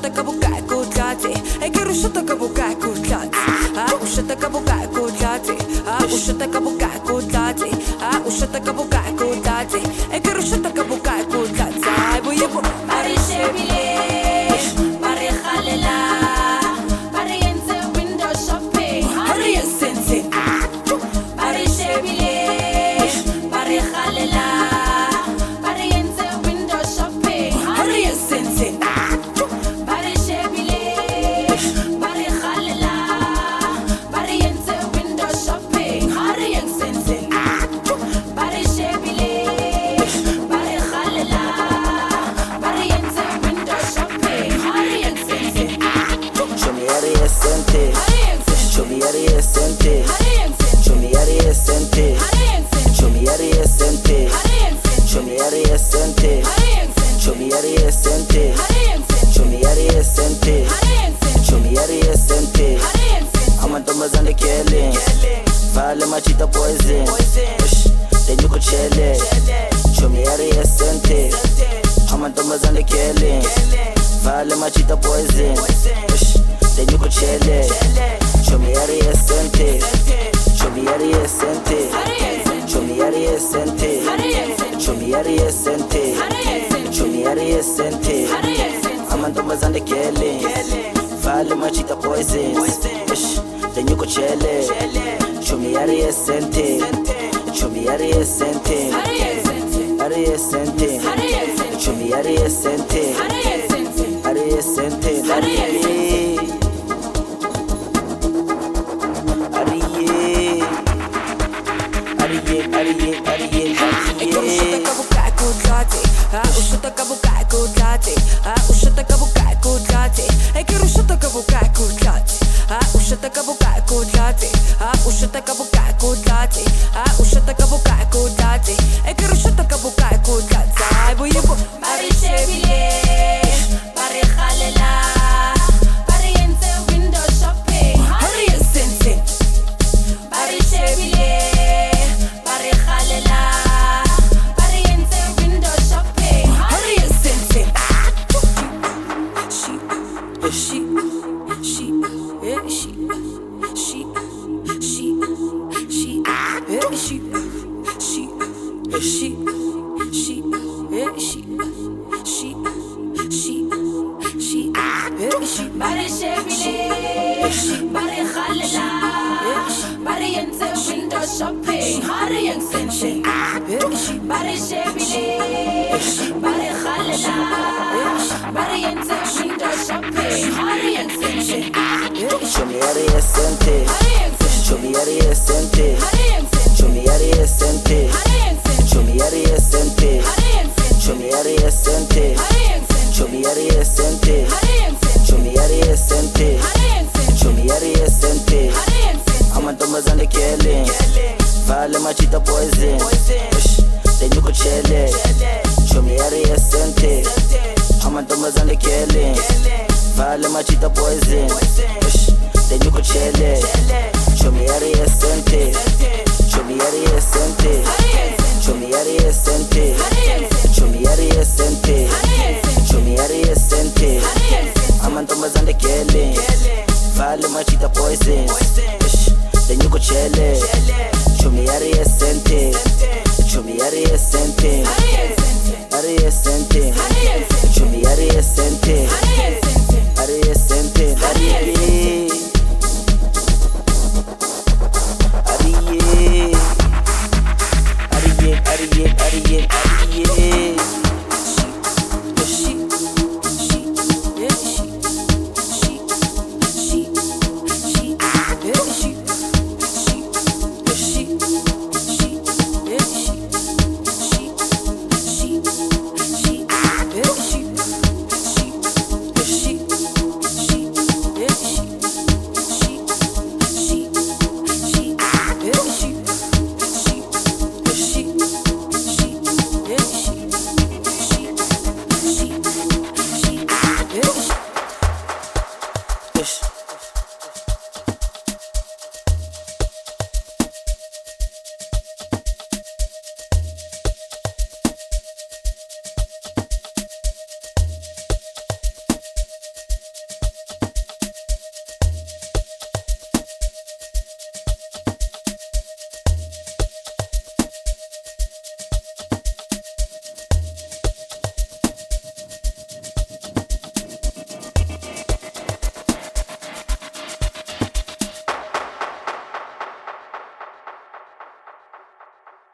рушата кабукай куцати Еки рушата кабукай куцати А ушата кабукай куцати А ушата кабукай куцати А ушата кабукай куцати Еки рушата кабукай Show me how to SNT. Show me how to SNT. Show me how to SNT. Show me Chumiari Esente Chumiari Esente Chumiari Esente Chumiari Esente Amantombazane killing my cheetah poison Then you could chill it Chumiari Esente Amantombazane killing my cheetah poison. Then you could chill it yesente juni yari yesente amantombazane gele vale machita poisons. Lenyuko chele. Jumi yari yesente jumi yari yesente ari yesente jumi yari yesente ari yesente каблука и кудрати А ушата каблука и кудрати Еки рушата каблука и кудрати А ушата каблука и кудрати А ушата каблука и кудрати А ушата каблука и кудрати Еки рушата каблука But she, she, yeah, she, she, she, she, she, she. Body shaving, body halala, body and window shopping, body and sensing. Body shaving, body halala, body and window shopping, body and sensing. Show me how to sense it. Show me how to sense it. Show me how to sense it. Chumieri e sente Chumieri e sente Chumieri e sente Chumieri e sente Chumieri e sente Amantombazane killing Vale machita poison Then you could chill it Chumieri e sente Amantombazane killing Vale machita poison Then you could chill it Chumieri e sente Ariya Sentin Ariya Sentin